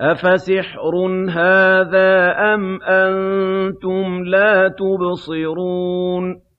أَفَسِحْرٌ هَٰذَا أَمْ أَنتُمْ لَا تُبْصِرُونَ